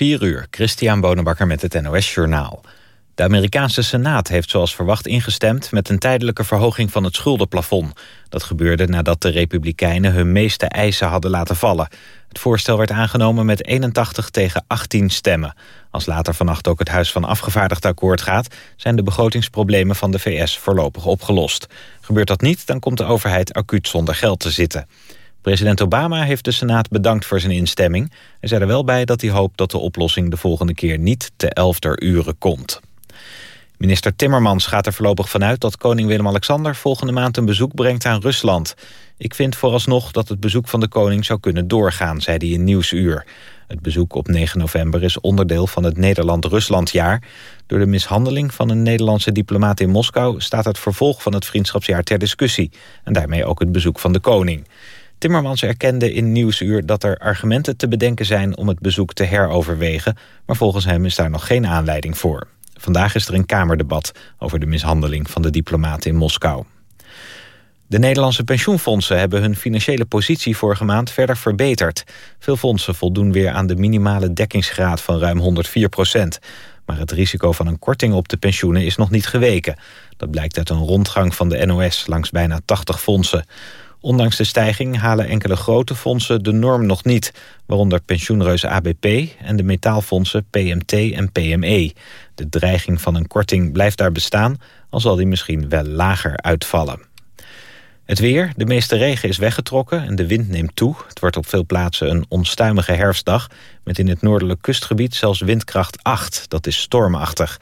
4 uur, Christian Bonenbakker met het NOS Journaal. De Amerikaanse Senaat heeft zoals verwacht ingestemd... met een tijdelijke verhoging van het schuldenplafond. Dat gebeurde nadat de Republikeinen hun meeste eisen hadden laten vallen. Het voorstel werd aangenomen met 81 tegen 18 stemmen. Als later vannacht ook het Huis van Afgevaardigden akkoord gaat... zijn de begrotingsproblemen van de VS voorlopig opgelost. Gebeurt dat niet, dan komt de overheid acuut zonder geld te zitten. President Obama heeft de Senaat bedankt voor zijn instemming. Hij zei er wel bij dat hij hoopt dat de oplossing de volgende keer niet te elfder uren komt. Minister Timmermans gaat er voorlopig vanuit dat koning Willem-Alexander volgende maand een bezoek brengt aan Rusland. Ik vind vooralsnog dat het bezoek van de koning zou kunnen doorgaan, zei hij in Nieuwsuur. Het bezoek op 9 november is onderdeel van het Nederland-Ruslandjaar. Door de mishandeling van een Nederlandse diplomaat in Moskou staat het vervolg van het vriendschapsjaar ter discussie. En daarmee ook het bezoek van de koning. Timmermans erkende in Nieuwsuur dat er argumenten te bedenken zijn om het bezoek te heroverwegen, maar volgens hem is daar nog geen aanleiding voor. Vandaag is er een kamerdebat over de mishandeling van de diplomaat in Moskou. De Nederlandse pensioenfondsen hebben hun financiële positie vorige maand verder verbeterd. Veel fondsen voldoen weer aan de minimale dekkingsgraad van ruim 104 procent. Maar het risico van een korting op de pensioenen is nog niet geweken. Dat blijkt uit een rondgang van de NOS langs bijna 80 fondsen. Ondanks de stijging halen enkele grote fondsen de norm nog niet... waaronder pensioenreus ABP en de metaalfondsen PMT en PME. De dreiging van een korting blijft daar bestaan... al zal die misschien wel lager uitvallen. Het weer, de meeste regen is weggetrokken en de wind neemt toe. Het wordt op veel plaatsen een onstuimige herfstdag... met in het noordelijk kustgebied zelfs windkracht 8. Dat is stormachtig.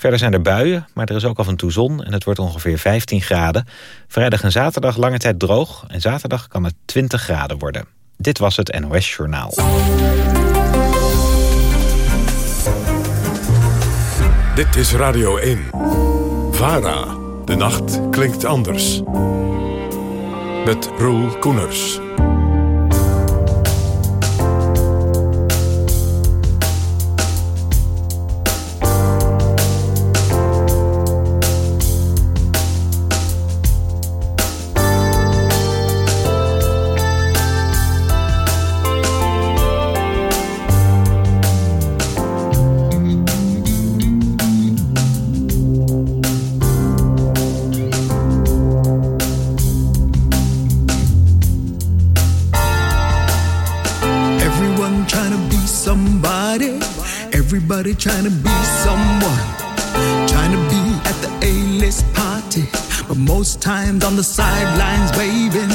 Verder zijn er buien, maar er is ook af en toe zon en het wordt ongeveer 15 graden. Vrijdag en zaterdag lange tijd droog en zaterdag kan het 20 graden worden. Dit was het NOS Journaal. Dit is Radio 1. VARA. De nacht klinkt anders. Met Roel Koeners. Trying to be someone, trying to be at the A-list party, but most times on the sidelines waving.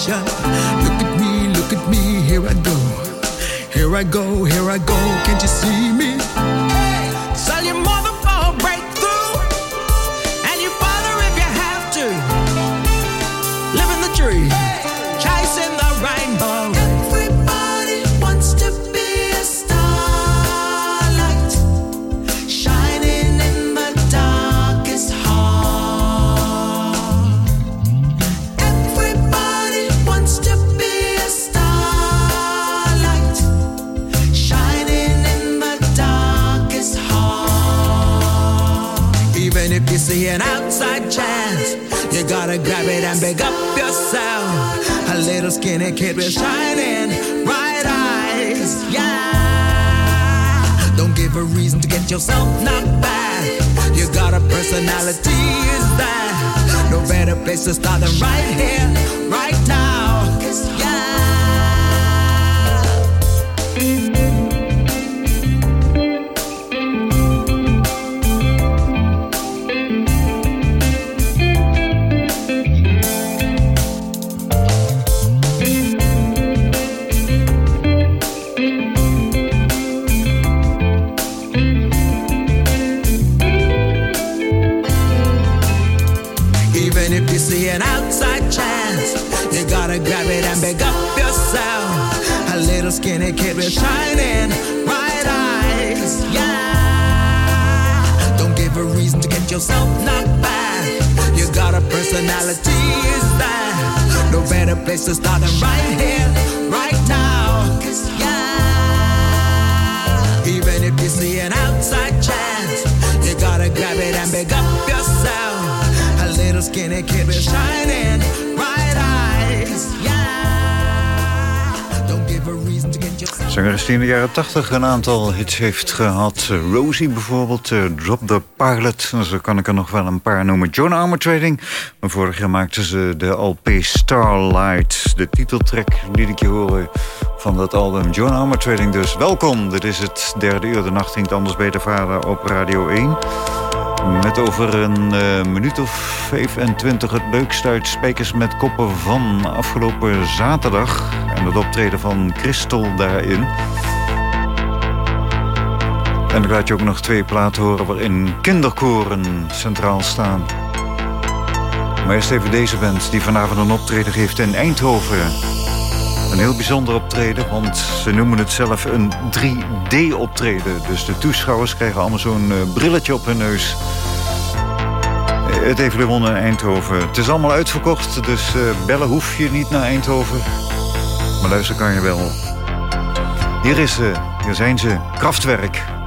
Action. Look at me, look at me, here I go. Here I go, here I go, can't you see me? Gotta grab it and big up yourself. A little skinny kid with shining bright eyes, yeah. Don't give a reason to get yourself knocked back. You got a personality, is that? No better place to start than right here, right now, shining bright eyes. Yeah. Don't give a reason to get yourself knocked back. You got a personality, is that? No better place to start than right here, right now. Yeah. Even if you see an outside chance, you gotta grab it and big up yourself. A little skinny kid with shining Zangeres die in de jaren 80 een aantal hits heeft gehad. Rosie bijvoorbeeld, uh, Drop the Pilot. Zo kan ik er nog wel een paar noemen. John Armour Trading. Maar vorig jaar maakten ze de LP Starlight. De titeltrack liet ik je horen van dat album John Armour Trading. Dus welkom, dit is het derde uur. De nacht ging anders beter vader op Radio 1. Met over een uh, minuut of 25 het leukste uit Spijkers met Koppen van afgelopen zaterdag. En het optreden van Christel daarin. En ik laat je ook nog twee platen horen waarin kinderkoren centraal staan. Maar eerst even deze band die vanavond een optreden geeft in Eindhoven. Een heel bijzonder optreden, want ze noemen het zelf een 3D-optreden. Dus de toeschouwers krijgen allemaal zo'n uh, brilletje op hun neus. Het Evoluon in Eindhoven. Het is allemaal uitverkocht, dus uh, bellen hoef je niet naar Eindhoven. Maar luisteren kan je wel. Hier is ze, hier zijn ze, Kraftwerk.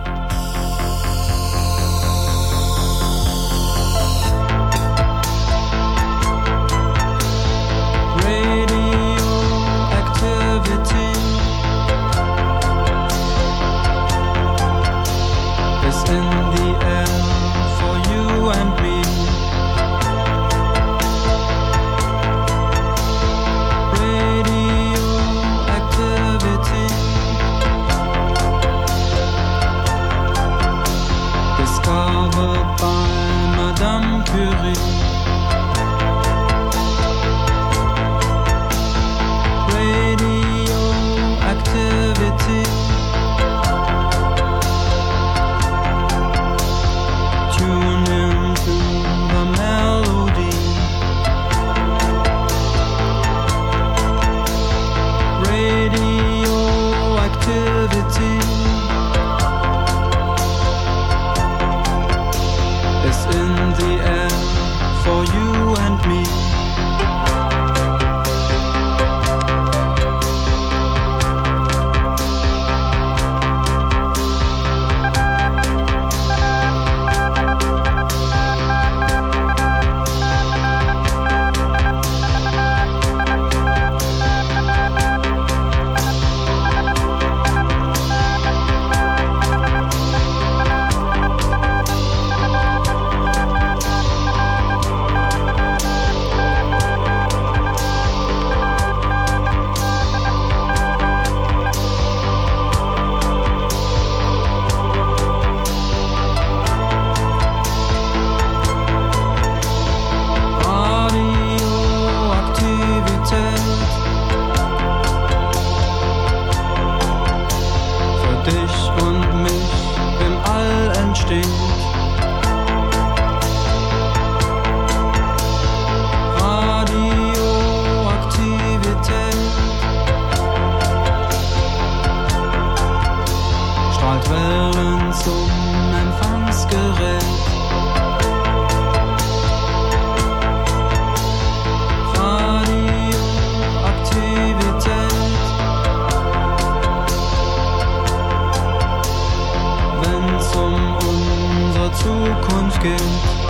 good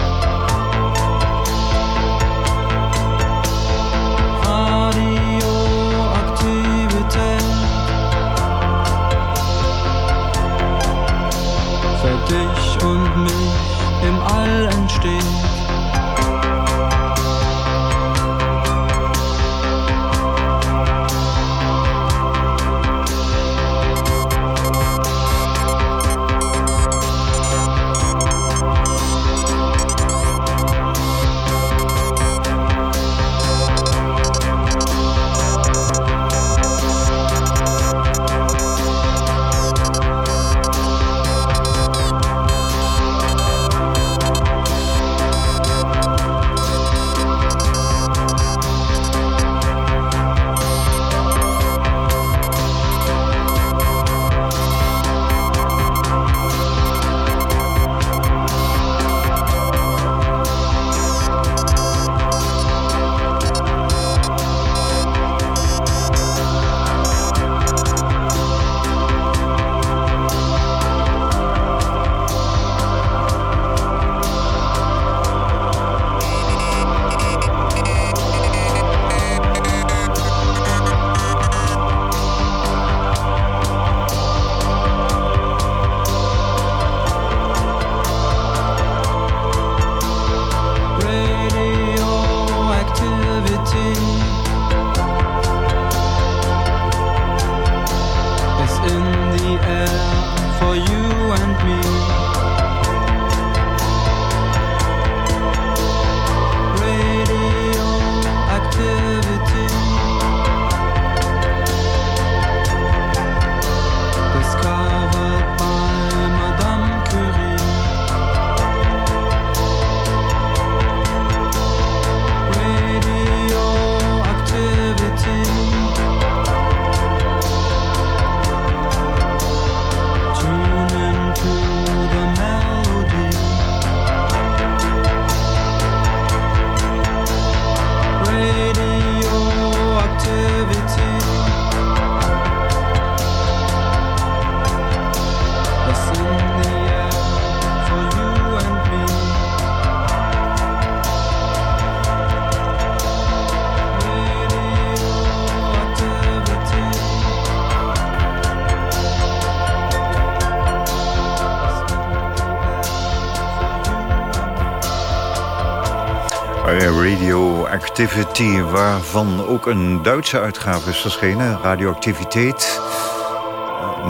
Radioactivity, waarvan ook een Duitse uitgave is verschenen, Radioactiviteit.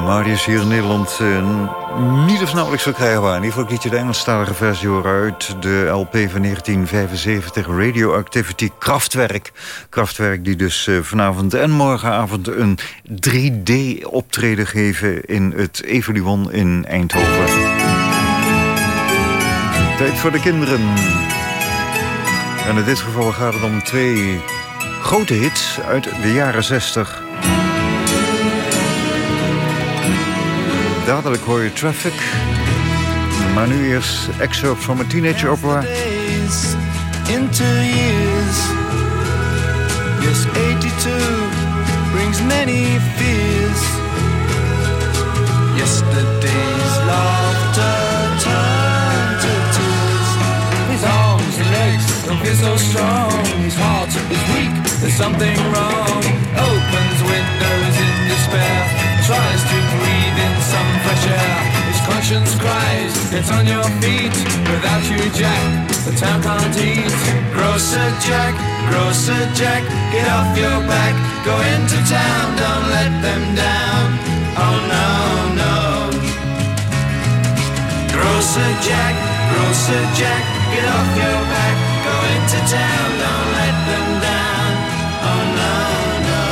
Maar die is hier in Nederland uh, niet of nauwelijks verkrijgbaar. In ieder geval liet je de Engelstalige versie horen uit de LP van 1975, Radioactivity Kraftwerk. Kraftwerk die dus uh, vanavond en morgenavond een 3D-optreden geven in het Evoluon in Eindhoven. Tijd voor de kinderen. En in dit geval gaat het om twee grote hits uit de jaren 60. Dadelijk hoor je Traffic. Maar nu eerst excerpt from a teenage opera. Into years. Yes, 82 brings many fears. Yesterday's laughter don't feel so strong. His heart is weak, there's something wrong. Opens windows in despair, tries to breathe in some fresh air. His conscience cries, get on your feet. Without you, Jack, the town can't eat. Grocer Jack, Grocer Jack, get off your back. Go into town, don't let them down. Oh no, no. Grocer Jack, Grocer Jack, get off your into town, don't let them down. Oh no, no.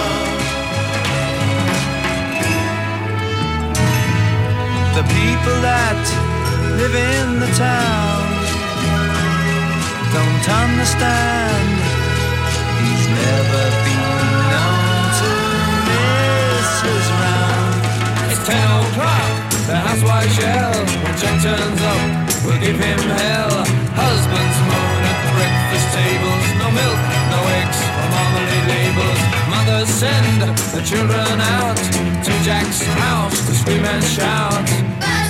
The people that live in the town don't understand. He's never been known to miss his round. It's ten o'clock, the housewife shell. When Jack turns up, we'll give him hell. Breakfast tables. No milk, no eggs, or marmalade labels. Mothers send the children out to Jack's house to scream and shout.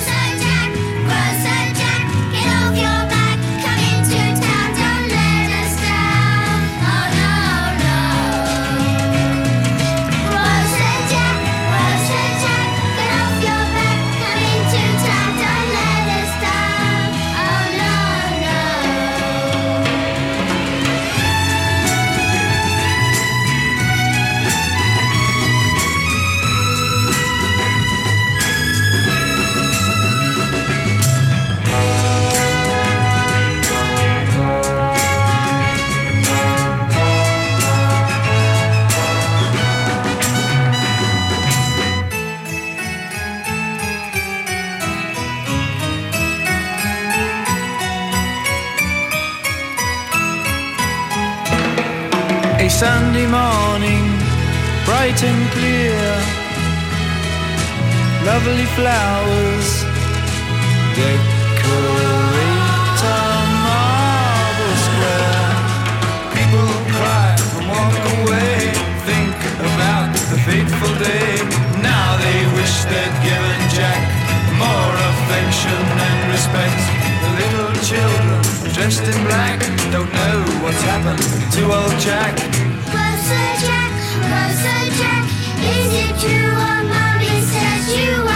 Bright and clear. Lovely flowers decorate a marble square. People cry and walk away. Think about the fateful day. Now they wish they'd given Jack more affection and respect. The little children dressed in black don't know what's happened to old Jack. Grocer Jack, Jack, is it true what mommy says you won't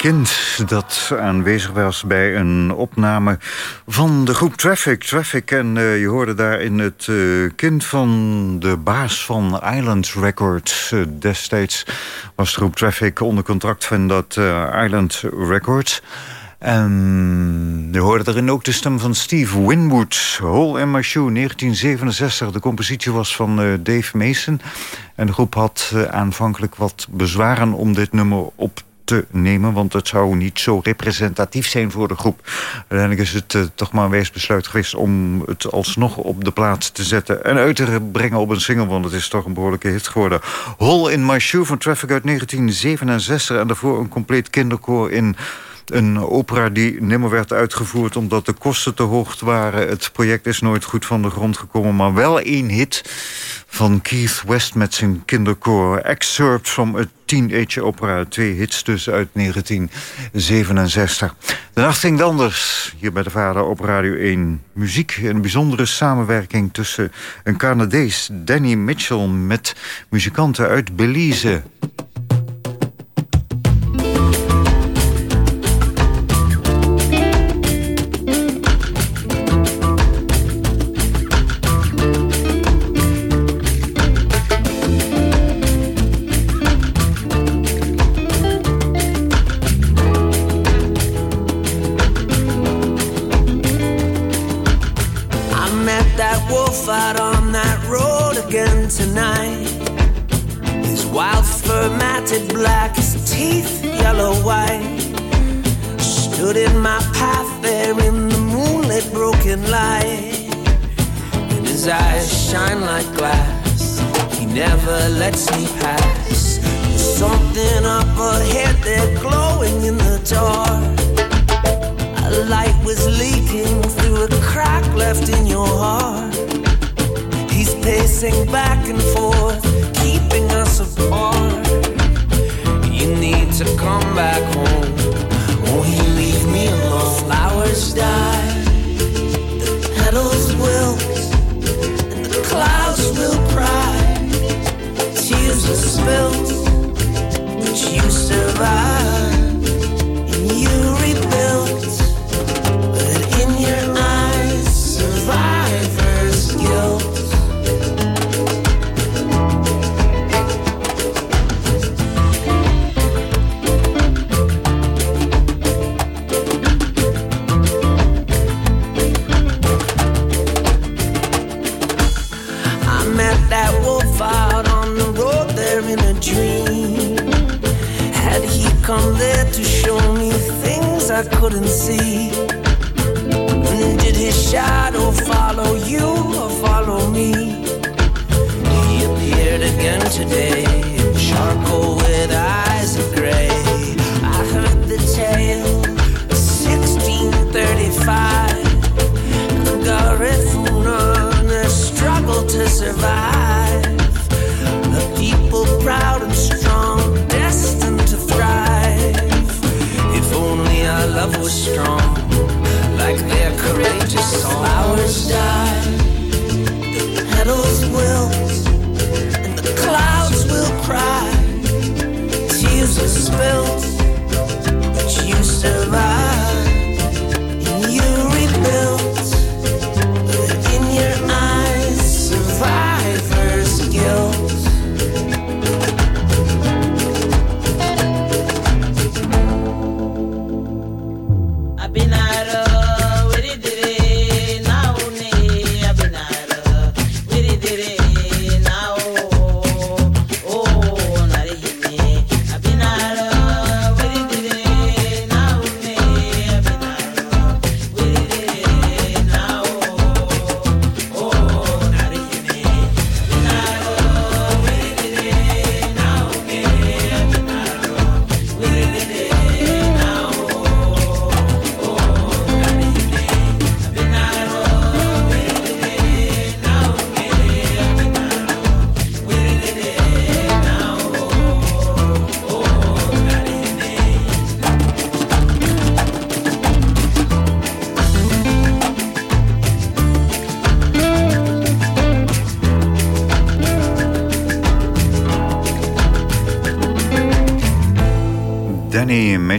kind dat aanwezig was bij een opname van de groep Traffic. Traffic en eh, je hoorde daarin het eh, kind van de baas van Island Records. Eh, destijds was de groep Traffic onder contract van dat Island Records. En je hoorde daarin ook de stem van Steve Winwood. Hole in My Shoe, 1967. De compositie was van Dave Mason. En de groep had aanvankelijk wat bezwaren om dit nummer op nemen... want het zou niet zo representatief zijn voor de groep. Uiteindelijk is het eh, toch maar een wees besluit geweest... om het alsnog op de plaats te zetten en uit te brengen op een single... want het is toch een behoorlijke hit geworden. Hole in My Shoe van Traffic uit 1967... en daarvoor een compleet kinderkoor in... Een opera die nimmer werd uitgevoerd omdat de kosten te hoog waren. Het project is nooit goed van de grond gekomen. Maar wel één hit van Keith West met zijn kinderkoor. Excerpt from a Teenage Opera. Twee hits dus uit 1967. De nacht ging anders. Hier bij de Vader op Radio 1. Muziek. Een bijzondere samenwerking tussen een Canadees, Danny Mitchell... met muzikanten uit Belize.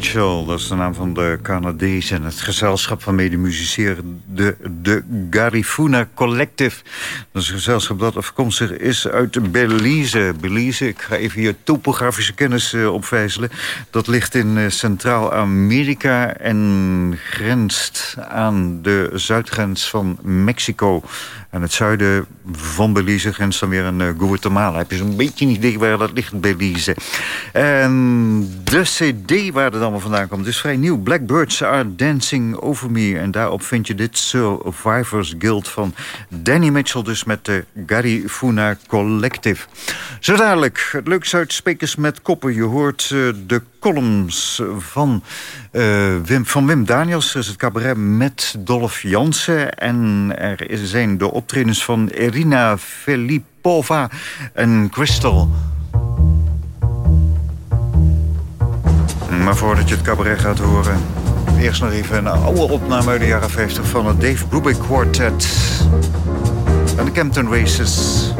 Mitchell, dat is de naam van de Canadees... en het gezelschap van medemusiceren, de, de Garifuna Collective. Dat is een gezelschap dat afkomstig is uit Belize. Belize, ik ga even je topografische kennis uh, opvijzelen. Dat ligt in uh, Centraal-Amerika en grenst aan de zuidgrens van Mexico... En het zuiden van Belize grenst dan weer aan uh, Guatemala. Heb je zo'n beetje een idee waar dat ligt, Belize. En de cd waar het allemaal vandaan komt is vrij nieuw. Blackbirds Are Dancing Over Me. En daarop vind je dit Survivors Guild van Danny Mitchell... dus met de Garifuna Collective. Zo dadelijk, het leukste uit Spekers met Koppen. Je hoort uh, de columns van, uh, Wim, van Wim Daniels. Dus het cabaret met Dolph Jansen. En er zijn de optredens van Irina Filipova en Crystal. Maar voordat je het cabaret gaat horen... eerst nog even een oude opname uit de jaren 50... van het Dave Brubeck Quartet en de Campton Races.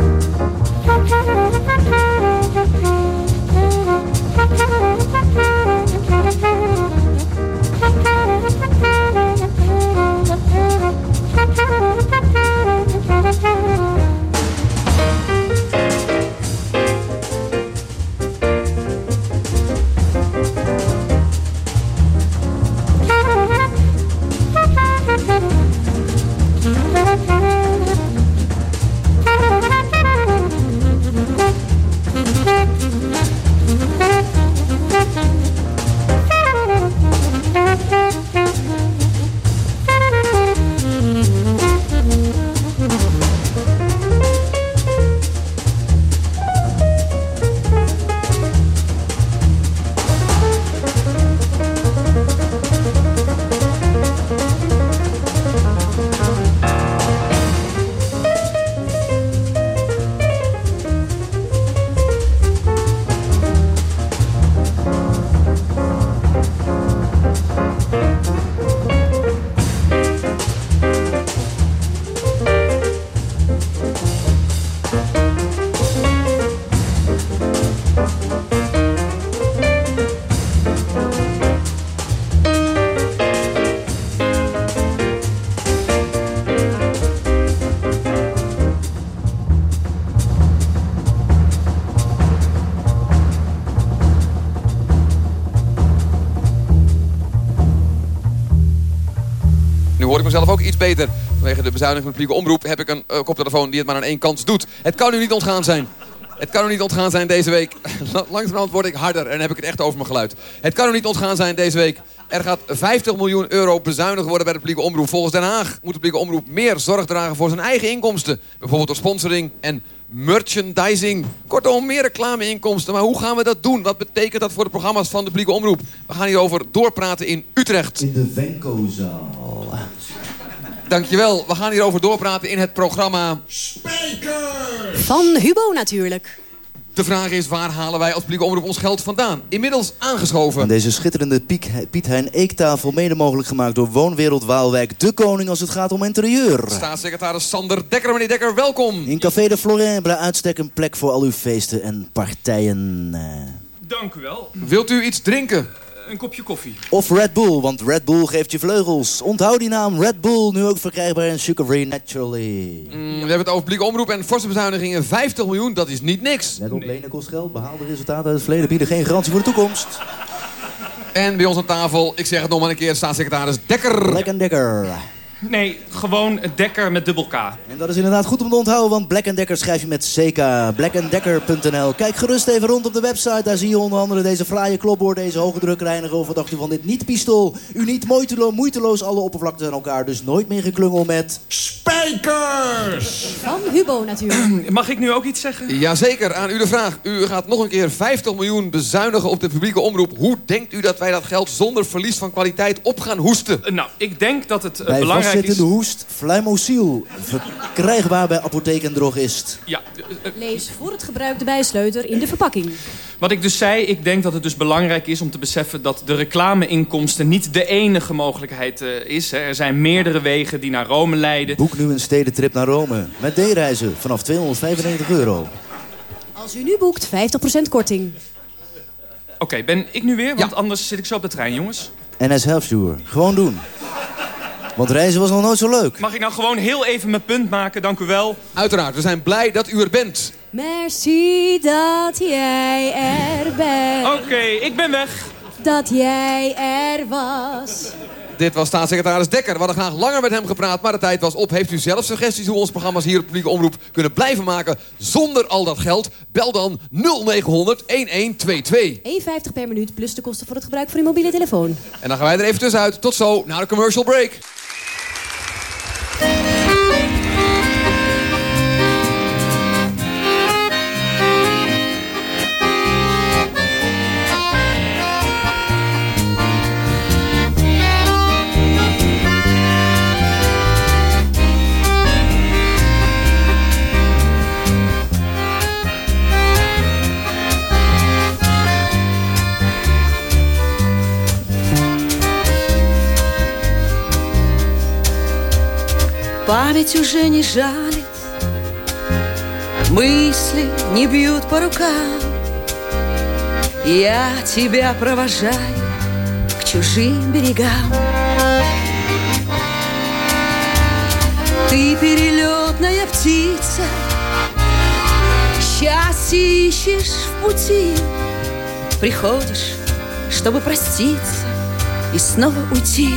Mezelf ook iets beter. Vanwege de bezuiniging van de publieke omroep heb ik een uh, koptelefoon die het maar aan één kant doet. Het kan u niet ontgaan zijn. Het kan u niet ontgaan zijn deze week. Langzamerhand word ik harder en heb ik het echt over mijn geluid. Het kan u niet ontgaan zijn deze week. Er gaat 50 miljoen euro bezuinigd worden bij de publieke omroep. Volgens Den Haag moet de publieke omroep meer zorg dragen voor zijn eigen inkomsten. Bijvoorbeeld door sponsoring en merchandising. Kortom, meer reclameinkomsten. Maar hoe gaan we dat doen? Wat betekent dat voor de programma's van de publieke omroep? We gaan hierover doorpraten in Utrecht. In de Venkozaal. Dankjewel. We gaan hierover doorpraten in het programma... Van Hubo natuurlijk. De vraag is, waar halen wij als publieke omroep ons geld vandaan? Inmiddels aangeschoven. En deze schitterende Piek, Piet Hein Eektafel mede mogelijk gemaakt door Woonwereld Waalwijk. De koning als het gaat om interieur. Staatssecretaris Sander Dekker. Meneer Dekker, welkom. In Café de Florin bij uitstek een plek voor al uw feesten en partijen. eh. Dank u wel. Wilt u iets drinken? Een kopje koffie. Of Red Bull, want Red Bull geeft je vleugels. Onthoud die naam Red Bull, nu ook verkrijgbaar in Sugar Free Naturally. Mm, we hebben het over publieke omroep en forse bezuinigingen. 50 miljoen, dat is niet niks. Net op lenen kost geld, behaalde resultaten uit het verleden bieden geen garantie voor de toekomst. En bij ons aan tafel, ik zeg het nog maar een keer, staatssecretaris Dekker. Black Decker. Nee, gewoon Dekker met dubbel K. En dat is inderdaad goed om te onthouden, want Black Decker schrijf je met CK. Blackanddecker.nl. Kijk gerust even rond op de website. Daar zie je onder andere deze fraaie klopbord, deze hoge drukreiniger. Of wat dacht u van dit niet-pistool? U niet moeiteloos, moeiteloos alle oppervlakten aan elkaar. Dus nooit meer geklungel met... Spijkers! Van Hubo natuurlijk. Mag ik nu ook iets zeggen? Jazeker, aan u de vraag. U gaat nog een keer 50 miljoen bezuinigen op de publieke omroep. Hoe denkt u dat wij dat geld zonder verlies van kwaliteit op gaan hoesten? Nou, ik denk dat het eh, Bij belangrijk is... vastzittende hoest, Fluimociel. Verkrijgbaar bij apotheek en drogist. Ja, eh, eh, Lees voor het gebruik de bijsleuter in de verpakking. wat ik dus zei, ik denk dat het dus belangrijk is om te beseffen dat de reclameinkomsten niet de enige mogelijkheid eh, is. Hè. Er zijn meerdere wegen die naar Rome leiden. Boek nu een stedentrip naar Rome. Met D-reizen vanaf 295 euro. Als u nu boekt, 50% korting. Oké, ben ik nu weer? Want anders zit ik zo op de trein, jongens. NS Helpstour. Gewoon doen. Want reizen was nog nooit zo leuk. Mag ik nou gewoon heel even mijn punt maken? Dank u wel. Uiteraard, we zijn blij dat u er bent. Merci dat jij er bent. Oké, ik ben weg. Dat jij er was. Dit was staatssecretaris Dekker. We hadden graag langer met hem gepraat, maar de tijd was op. Heeft u zelf suggesties hoe we ons programma's hier op publieke omroep kunnen blijven maken zonder al dat geld? Bel dan 0900 1122. 1,50 per minuut plus de kosten voor het gebruik van uw mobiele telefoon. En dan gaan wij er even tussenuit. Tot zo, na de commercial break. Память уже не жалит, мысли не бьют по рукам. Я тебя провожаю к чужим берегам. Ты перелетная птица, счастье ищешь в пути. Приходишь, чтобы проститься и снова уйти.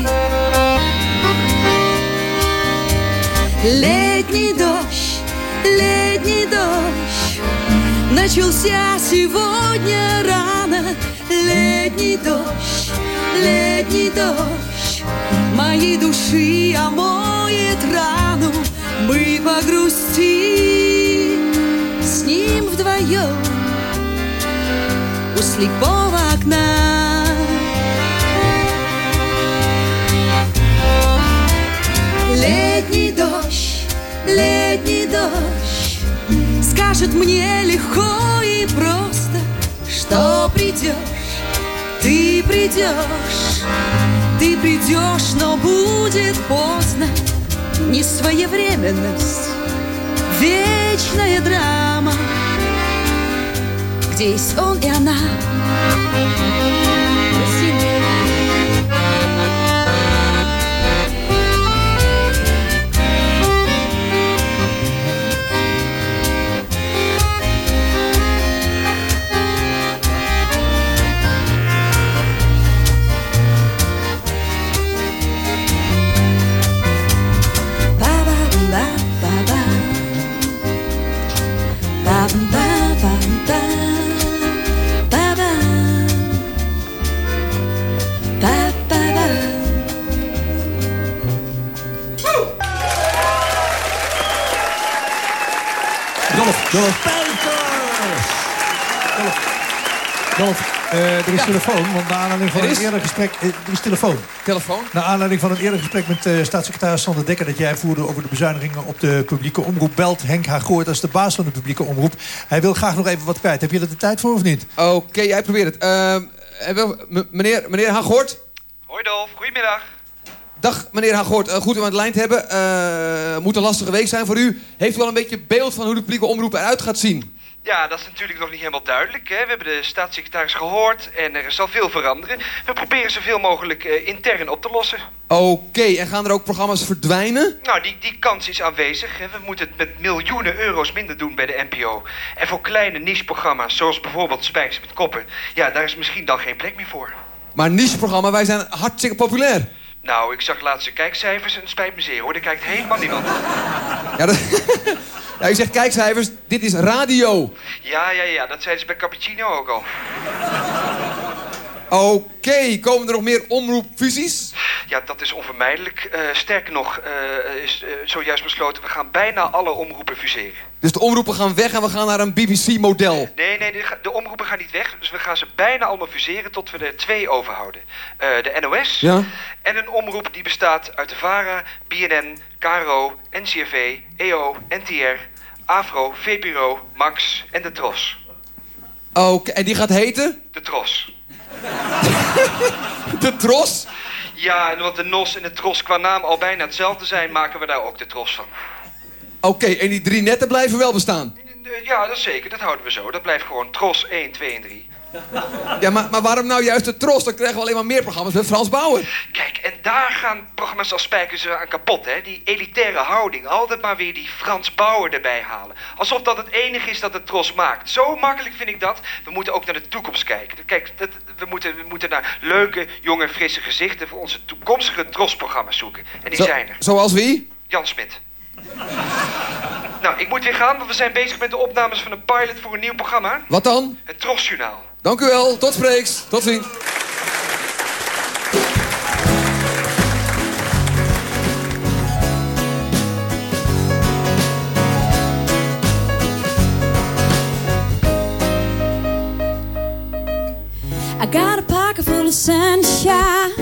Летний дождь, летний дождь. Начался сегодня рано. Летний дождь, летний дождь. Моей души омоет рану. Мы погрустим с ним вдвоем. У слепого окна Скажет мне легко и просто Что придешь, ты придешь. Ты придешь, но будет поздно Не своевременность, вечная драма. Где есть он и она Dolph Pelkers! Dolph, eh, er is Ja. telefoon, want naar aanleiding van Er een is? eerder gesprek... eh, er is telefoon. Telefoon? Naar aanleiding van een eerder gesprek met eh, staatssecretaris Sander Dekker... dat jij voerde over de bezuinigingen op de publieke omroep... belt Henk Hagoort, dat is de baas van de publieke omroep. Hij wil graag nog even wat kwijt. Heb je er de tijd voor of niet? Oké, jij probeert het. Ehm, meneer, meneer Hagort? Hoi Dolf, goedemiddag. Dag, meneer Hagort. Eh, goed u aan het lijn te hebben. Eh, moet een lastige week zijn voor u. Heeft u al een beetje beeld van hoe de publieke omroep eruit gaat zien? Ja, dat is natuurlijk nog niet helemaal duidelijk. Hè. We hebben de staatssecretaris gehoord en er zal veel veranderen. We proberen zoveel mogelijk eh, intern op te lossen. Oké, en gaan er ook programma's verdwijnen? Nou, die, die kans is aanwezig. Hè. We moeten het met miljoenen euro's minder doen bij de NPO. En voor kleine niche-programma's, zoals bijvoorbeeld Spijkers met Koppen... ja, daar is misschien dan geen plek meer voor. Maar niche-programma, wij zijn hartstikke populair. Nou, ik zag laatst de kijkcijfers en het spijt me zeer, hoor. Daar kijkt helemaal niemand. Ja, dat... ja, u zegt kijkcijfers, dit is radio. Ja, ja, ja, dat zeiden ze bij Cappuccino ook al. Oké, komen er nog meer omroepfusies? Ja, dat is onvermijdelijk. Eh, sterker nog, eh, is eh, zojuist besloten... we gaan bijna alle omroepen fuseren. Dus de omroepen gaan weg en we gaan naar een BBC-model. Nee, nee, de, omroepen gaan niet weg. Dus we gaan ze bijna allemaal fuseren tot we er twee overhouden. De NOS Ja. en een omroep die bestaat uit de VARA, BNN, KRO, NCRV, EO, NTR, AFRO, VPRO, MAX en de TROS. Oké, en die gaat heten? De TROS. De Tros? Ja, en omdat de NOS en de TROS qua naam al bijna hetzelfde zijn... maken we daar ook de TROS van. Oké, en die drie netten blijven wel bestaan. Ja, dat zeker. Dat houden we zo. Dat blijft gewoon TROS 1, 2 en 3. Ja, maar, maar waarom nou juist de Tros? Dan krijgen we alleen maar meer programma's met Frans Bauer. Kijk, en daar gaan programma's als Spijkers aan kapot, hè? Die elitaire houding. Altijd maar weer die Frans Bauer erbij halen. Alsof dat het enige is dat het Tros maakt. Zo makkelijk vind ik dat. We moeten ook naar de toekomst kijken. Kijk, dat, we, moeten, we moeten naar leuke, jonge, frisse gezichten... voor onze toekomstige Tros-programma's zoeken. En die Zo- zijn er. Zoals wie? Jan Smit. nou, ik moet weer gaan, want we zijn bezig met de opnames van een pilot voor een nieuw programma. Wat dan? Het Trosjournaal. Dank u wel, tot spreeks. Tot ziens. I got a pocket full of sunshine.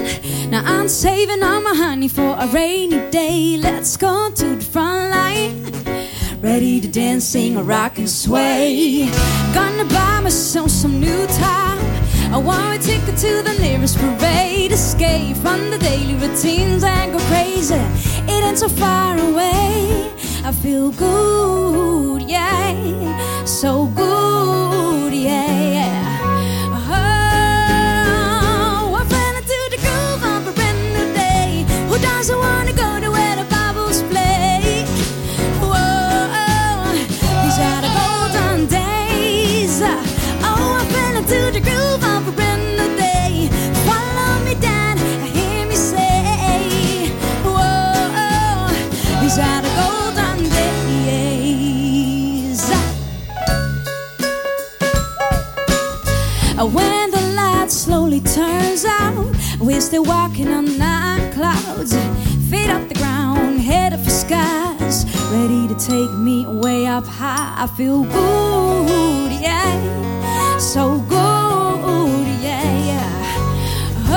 Now I'm saving all my honey for a rainy day. Let's go to the front line. Ready to dance, sing, rock and sway. Gonna buy myself some new top. I want a ticket to the nearest parade. Escape from the daily routines and go crazy. It ain't so far away. I feel good, yeah. So good, yeah. Oh, I fell into the groove of a brand new day. Who doesn't wanna go still walking on night clouds. Feet off the ground, head up for skies, ready to take me way up high. I feel good, yeah, so good, yeah, yeah. Oh,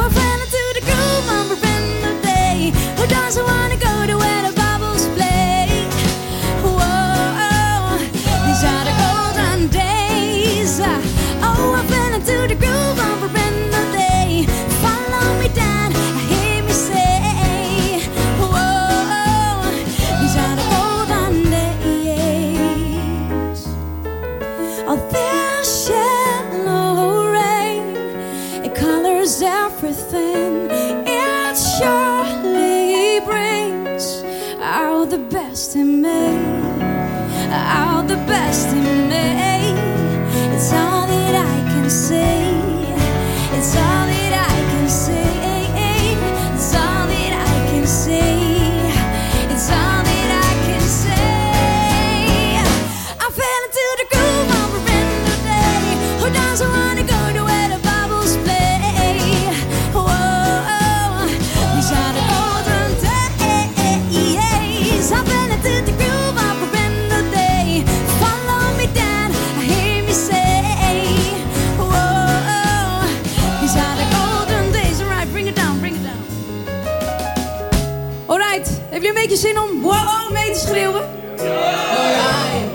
I fell into the groove a brand new day. Who doesn't wanna go to where the the best in me. Out the best in me. It's all that I can say. It's all wow mee te schreeuwen? Alright.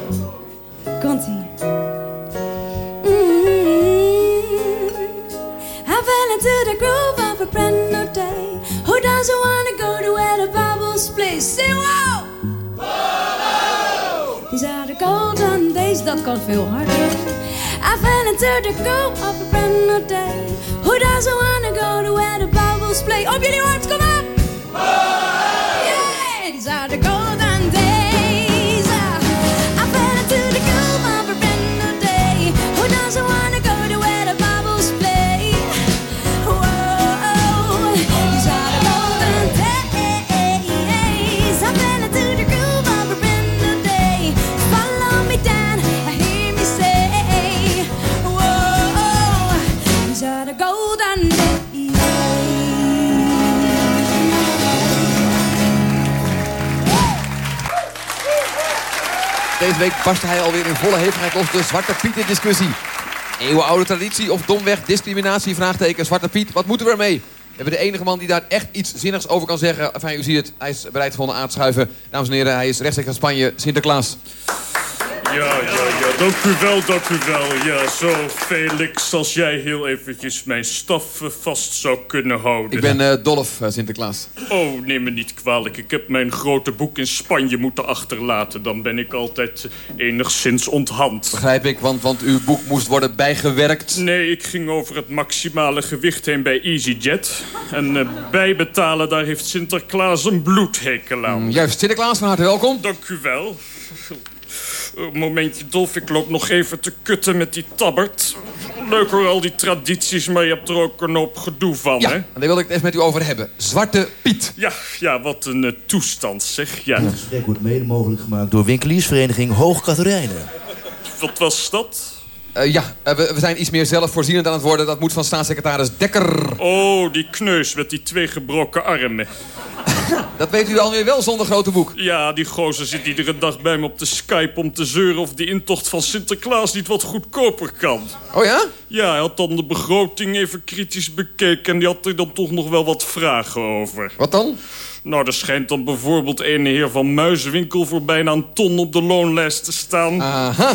Komt-ie. I fell into the groove of a brand new day. Who doesn't wanna go to where the bubbles play? Say wow! These are the golden days, dat kan veel harder. I fell into the groove of a brand new day. Who doesn't wanna go to where the bubbles play? Op jullie hart, kom op! Deze week barstte hij alweer in volle hevigheid los de Zwarte Pieten discussie. Eeuwenoude traditie of domweg discriminatie? Vraagteken. Zwarte Piet, wat moeten we ermee? We hebben de enige man die daar echt iets zinnigs over kan zeggen. Enfin, u ziet het, hij is bereid gevonden aan te schuiven. Dames en heren, hij is rechtstreeks uit Spanje, Sinterklaas. Ja, ja, ja, dank u wel, dank u wel. Ja, zo, Felix, als jij heel eventjes mijn staf eh, vast zou kunnen houden. Ik ben eh, Dolf, eh, Sinterklaas. Oh, neem me niet kwalijk. Ik heb mijn grote boek in Spanje moeten achterlaten. Dan ben ik altijd enigszins onthand. Begrijp ik, want, want uw boek moest worden bijgewerkt. Nee, ik ging over het maximale gewicht heen bij EasyJet. En eh, bijbetalen, daar heeft Sinterklaas een bloedhekel aan. Mm, Juist, Sinterklaas, van harte welkom. Dank u wel. Een momentje, Dolf, ik loop nog even te kutten met die tabbert. Leuk hoor, al die tradities, maar je hebt er ook een hoop gedoe van, Ja, hè? en daar wil ik het even met u over hebben. Zwarte Piet. Ja, ja, wat een eh, toestand, zeg. Ja. Het gesprek wordt mede mogelijk gemaakt door winkeliersvereniging Hoog Katerijnen. Wat was dat? Eh, ja, eh, we, we zijn iets meer zelfvoorzienend aan het worden. Dat moet van staatssecretaris Dekker. Oh, die kneus met die twee gebroken armen. Dat weet u alweer wel zonder grote boek. Ja, die gozer zit iedere dag bij me op de Skype om te zeuren... of die intocht van Sinterklaas niet wat goedkoper kan. Oh ja? Ja, hij had dan de begroting even kritisch bekeken... en die had er dan toch nog wel wat vragen over. Wat dan? Nou, er schijnt dan bijvoorbeeld een heer van Muizenwinkel... voor bijna een ton op de loonlijst te staan. Aha.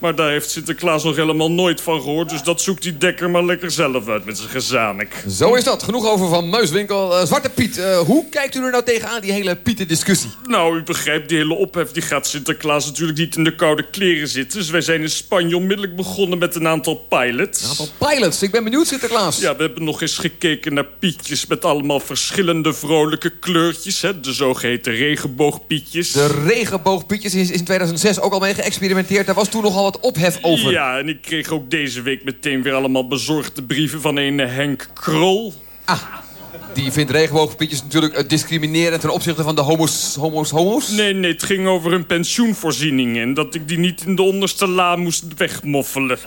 Maar daar heeft Sinterklaas nog helemaal nooit van gehoord... dus dat zoekt die dekker maar lekker zelf uit met zijn gezanik. Zo is dat. Genoeg over van Muiswinkel. Eh, Zwarte Piet, eh, hoe kijkt u er nou tegenaan, die hele Pieten-discussie? Nou, u begrijpt, die hele ophef die gaat Sinterklaas natuurlijk niet in de koude kleren zitten. Dus wij zijn in Spanje onmiddellijk begonnen met een aantal pilots. Een aantal pilots. Ik ben benieuwd, Sinterklaas. Ja, we hebben nog eens gekeken naar pietjes met allemaal verschillende vrolijke kleurtjes. Hè? De zogeheten regenboogpietjes. De regenboogpietjes is in 2006 ook al mee geëxperimenteerd. Daar was toen nogal wat ophef over. Ja, en ik kreeg ook deze week meteen weer allemaal bezorgde brieven van een Henk Krol. Ah, die vindt regenboogpietjes natuurlijk eh, discriminerend ten opzichte van de homo's, homo's, homo's. Nee, nee, het ging over hun pensioenvoorzieningen. En dat ik die niet in de onderste la moest wegmoffelen.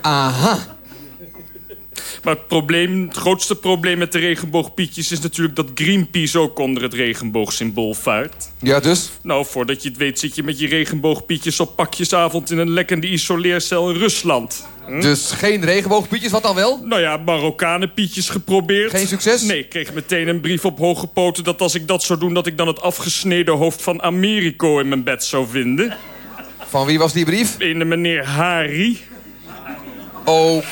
Aha. Maar het, probleem, het grootste probleem met de regenboogpietjes... is natuurlijk dat Greenpeace ook onder het regenboogsymbool vaart. Ja, dus? Nou, voordat je het weet zit je met je regenboogpietjes op pakjesavond... in een lekkende isoleercel in Rusland. Hm? Dus geen regenboogpietjes, wat dan wel? Nou ja, Marokkanenpietjes geprobeerd. Geen succes? Nee, ik kreeg meteen een brief op hoge poten... dat als ik dat zou doen, dat ik dan het afgesneden hoofd van Americo in mijn bed zou vinden. Van wie was die brief? Een meneer Hari. Oké,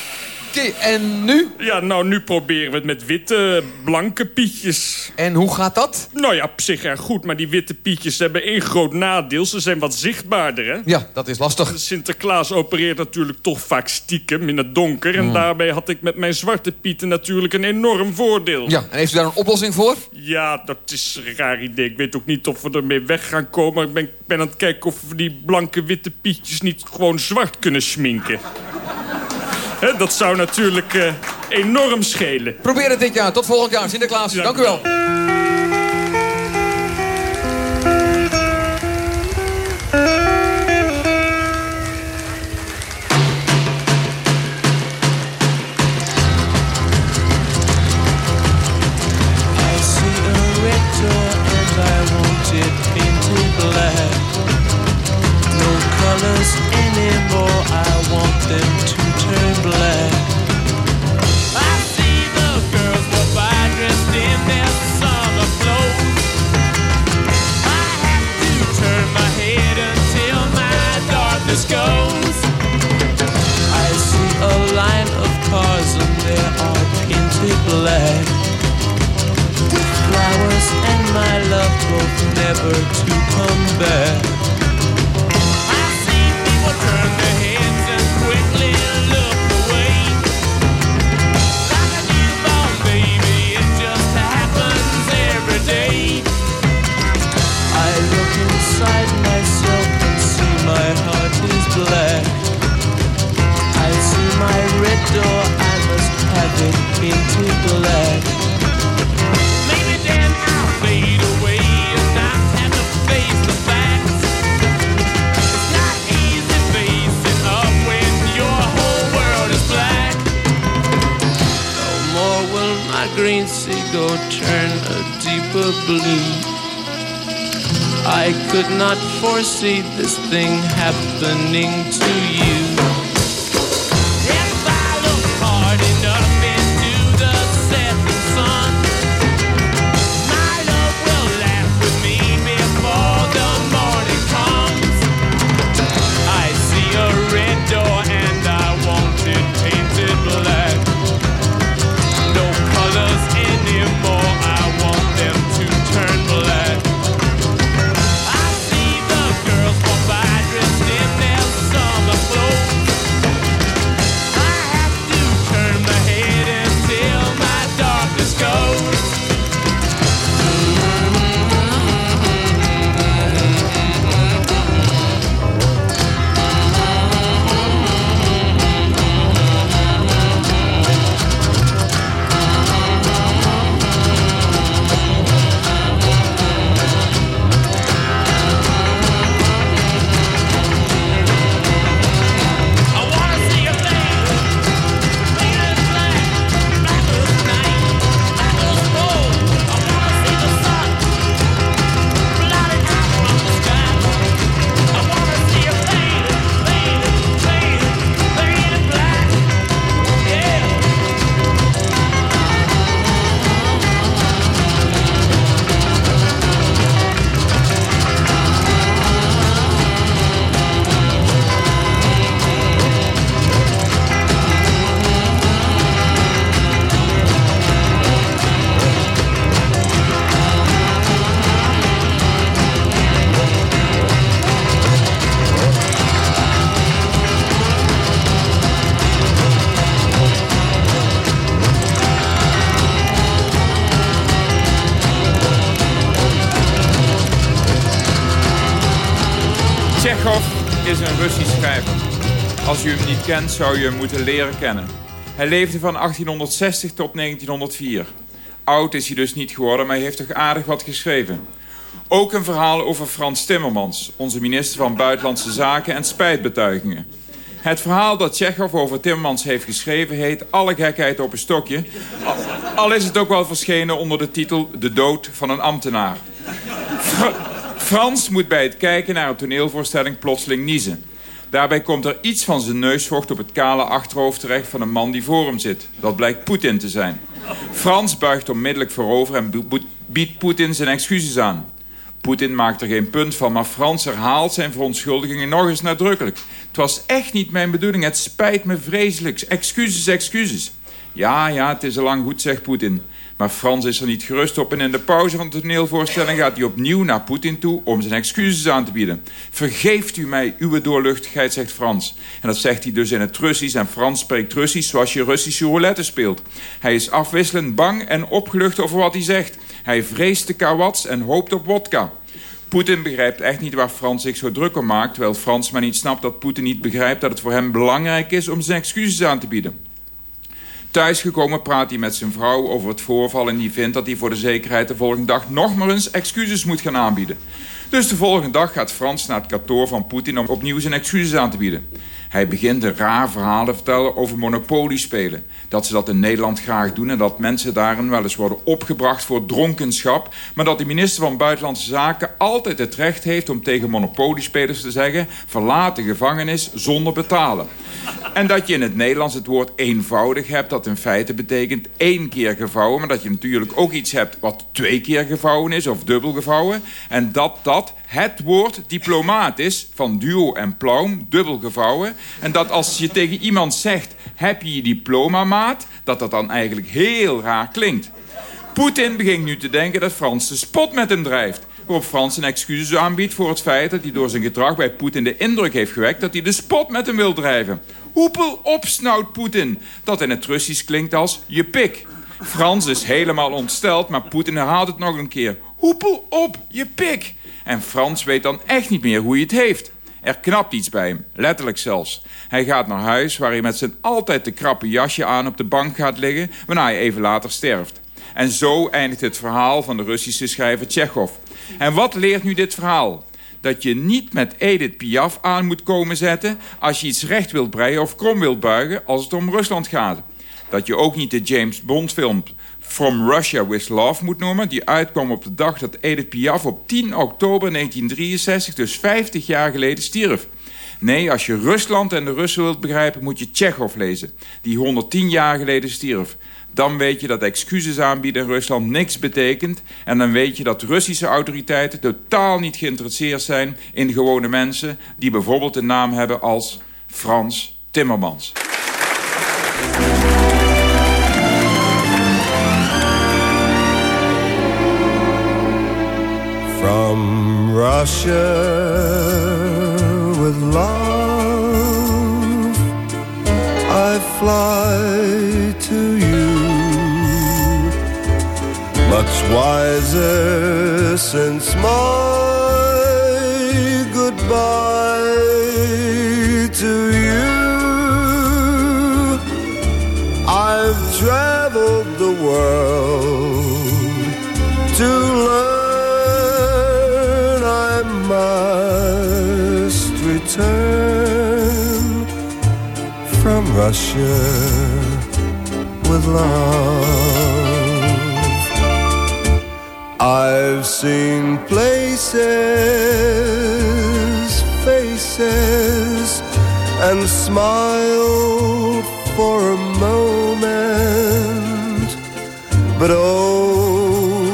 en nu? Ja, nou, nu proberen we het met witte, blanke pietjes. En hoe gaat dat? Nou ja, op zich erg goed, maar die witte pietjes hebben één groot nadeel. Ze zijn wat zichtbaarder, hè? Ja, dat is lastig. Sinterklaas opereert natuurlijk toch vaak stiekem in het donker. En daarbij had ik met mijn zwarte pieten natuurlijk een enorm voordeel. Ja, en heeft u daar een oplossing voor? Ja, dat is een raar idee. Ik weet ook niet of we ermee weg gaan komen. Maar ik ben, ben aan het kijken of we die blanke witte pietjes niet gewoon zwart kunnen schminken. Dat zou natuurlijk eh, enorm schelen. Probeer het dit jaar. Tot volgend jaar. Sinterklaas, dank u wel. Kent, zou u hem moeten leren kennen. Hij leefde van 1860 tot 1904. Oud is hij dus niet geworden, maar hij heeft toch aardig wat geschreven. Ook een verhaal over Frans Timmermans, onze minister van Buitenlandse Zaken en spijtbetuigingen. Het verhaal dat Tsjechov over Timmermans heeft geschreven heet Alle gekheid op een stokje. Al, is het ook wel verschenen onder de titel De dood van een ambtenaar. Fra- Frans moet bij het kijken naar een toneelvoorstelling plotseling niezen. Daarbij komt er iets van zijn neusvocht op het kale achterhoofd terecht van een man die voor hem zit. Dat blijkt Poetin te zijn. Frans buigt onmiddellijk voorover en biedt Poetin zijn excuses aan. Poetin maakt er geen punt van, maar Frans herhaalt zijn verontschuldigingen nog eens nadrukkelijk. Het was echt niet mijn bedoeling, het spijt me vreselijk. Excuses, excuses. Ja, ja, het is al lang goed, zegt Poetin. Maar Frans is er niet gerust op en in de pauze van de toneelvoorstelling gaat hij opnieuw naar Poetin toe om zijn excuses aan te bieden. Vergeeft u mij uw doorluchtigheid, zegt Frans. En dat zegt hij dus in het Russisch en Frans spreekt Russisch zoals je Russische roulette speelt. Hij is afwisselend bang en opgelucht over wat hij zegt. Hij vreest de karwats en hoopt op wodka. Poetin begrijpt echt niet waar Frans zich zo druk om maakt... terwijl Frans maar niet snapt dat Poetin niet begrijpt... dat het voor hem belangrijk is om zijn excuses aan te bieden. Thuisgekomen praat hij met zijn vrouw over het voorval... en die vindt dat hij voor de zekerheid de volgende dag nog maar eens excuses moet gaan aanbieden. Dus de volgende dag gaat Frans naar het kantoor van Poetin... om opnieuw zijn excuses aan te bieden. Hij begint een raar verhaal te vertellen over monopoliespelen. Dat ze dat in Nederland graag doen... en dat mensen daarin wel eens worden opgebracht voor dronkenschap... maar dat de minister van Buitenlandse Zaken altijd het recht heeft... om tegen monopoliespelers te zeggen... verlaat de gevangenis zonder betalen. En dat je in het Nederlands het woord eenvoudig hebt... dat in feite betekent één keer gevouwen... maar dat je natuurlijk ook iets hebt wat twee keer gevouwen is... of dubbel gevouwen. En dat dat het woord diplomaat is van duo en plaum, dubbel gevouwen. En dat als je tegen iemand zegt, heb je je diploma, maat... dat dat dan eigenlijk heel raar klinkt. Poetin begint nu te denken dat Frans de spot met hem drijft. Waarop Frans zijn excuses aanbiedt voor het feit dat hij door zijn gedrag bij Poetin de indruk heeft gewekt dat hij de spot met hem wil drijven. Hoepel op, snauwt Poetin. Dat in het Russisch klinkt als je pik. Frans is helemaal ontsteld, maar Poetin herhaalt het nog een keer. Hoepel op, je pik. En Frans weet dan echt niet meer hoe hij het heeft. Er knapt iets bij hem, letterlijk zelfs. Hij gaat naar huis waar hij met zijn altijd te krappe jasje aan op de bank gaat liggen... waarna hij even later sterft. En zo eindigt het verhaal van de Russische schrijver Tsjechov. En wat leert nu dit verhaal? Dat je niet met Edith Piaf aan moet komen zetten... als je iets recht wilt breien of krom wilt buigen als het om Rusland gaat. Dat je ook niet de James Bond film From Russia With Love moet noemen... die uitkwam op de dag dat Edith Piaf op 10 oktober 1963... dus 50 jaar geleden stierf. Nee, als je Rusland en de Russen wilt begrijpen... moet je Tsjechov lezen, die 110 jaar geleden stierf. Dan weet je dat excuses aanbieden in Rusland niks betekent... en dan weet je dat Russische autoriteiten totaal niet geïnteresseerd zijn... in gewone mensen die bijvoorbeeld een naam hebben als Frans Timmermans. Russia with love, I fly to you. Much wiser since my goodbye to you. I've traveled the world to learn return from Russia with love. I've seen places, faces, and smiled for a moment, but oh,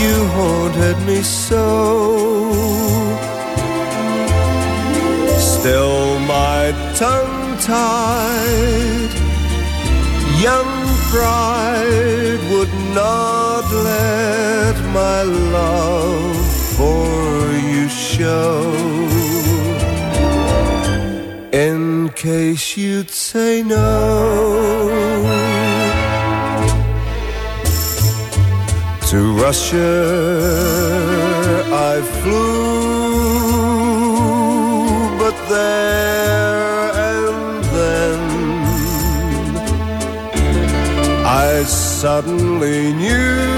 you haunted me so. My tongue tied, young pride would not let my love for you show. In case you'd say no. To Russia I flew, but there suddenly knew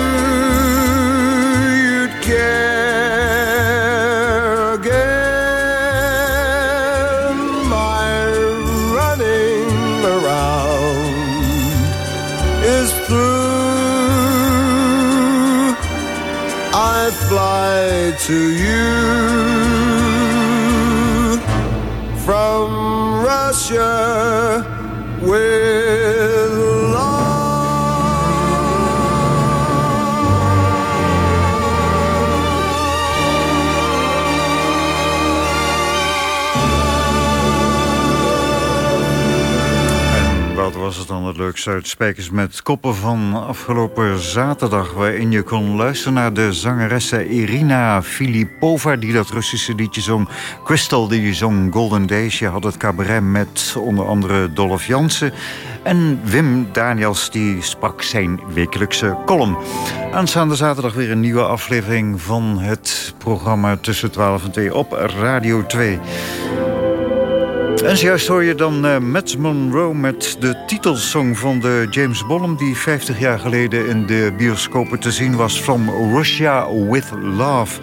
uit Spijkers met Koppen van afgelopen zaterdag... waarin je kon luisteren naar de zangeresse Irina Filipova... die dat Russische liedje zong. Crystal die zong Golden Days. Je had het cabaret met onder andere Dolph Jansen. En Wim Daniels die sprak zijn wekelijkse column. Aanstaande zaterdag weer een nieuwe aflevering van het programma... tussen 12 en 2 op Radio 2. En zojuist hoor je dan uh, Matt Monroe met de titelsong van de James Bonham... die 50 jaar geleden in de bioscopen te zien was... From Russia With Love.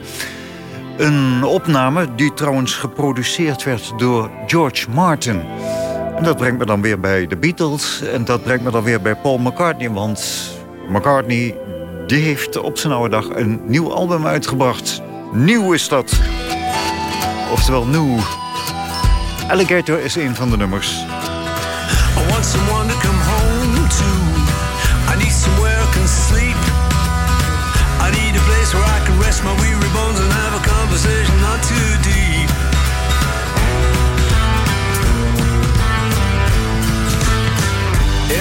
Een opname die trouwens geproduceerd werd door George Martin. En dat brengt me dan weer bij de Beatles... en dat brengt me dan weer bij Paul McCartney... want McCartney die heeft op zijn oude dag een nieuw album uitgebracht. Nieuw is dat. Oftewel nieuw... Alligator is een van de nummers. I want someone to come home to. I need somewhere I can sleep. I need a place where I can rest my weary bones and have a conversation not too deep.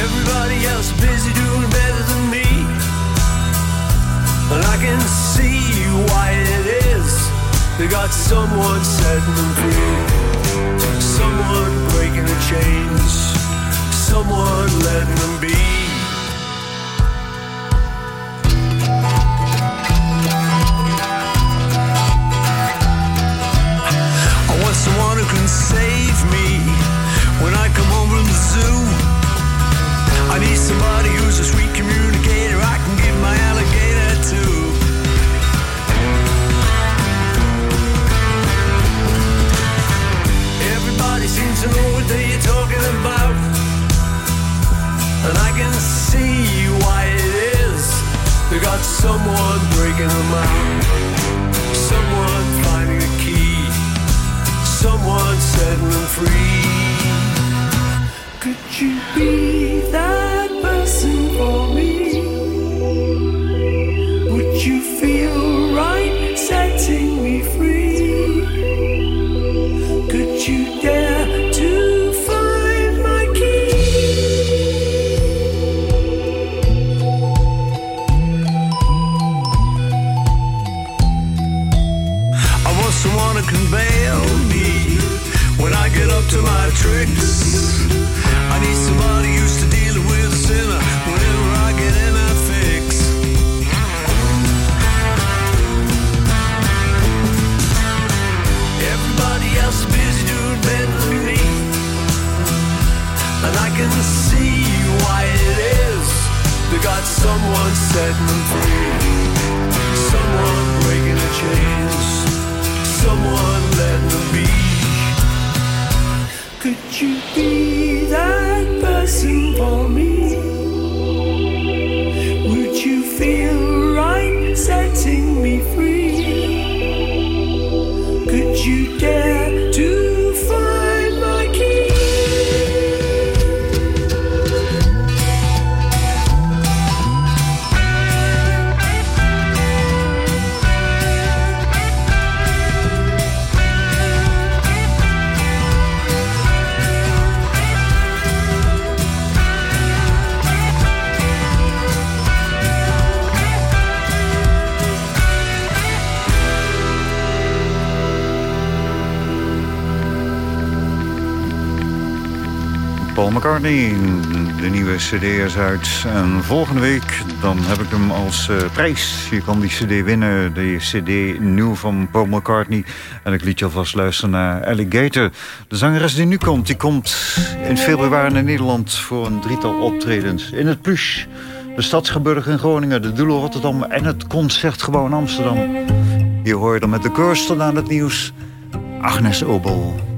Everybody else is busy doing better than me. And I can see why it is. They got someone setting them free. Someone breaking the chains. Someone letting them be. I want someone who can save me when I come home from the zoo. I need somebody who's a sweet communicator I can give my Seems to know what they're talking about. And I can see why it is. They got someone breaking them out. Someone finding a key. Someone setting them free. Could you be that person for me? Would you feel De nieuwe cd is uit. En volgende week dan heb ik hem als eh, prijs. Je kan die cd winnen, de cd nieuw van Paul McCartney. En ik liet je alvast luisteren naar Alligator. De zangeres die nu komt, die komt in februari naar Nederland... voor een drietal optredens in het Plush. De Stadsgeburg in Groningen, de Doelen Rotterdam... en het Concertgebouw in Amsterdam. Hier hoor je dan met de tot aan het nieuws. Agnes Obel.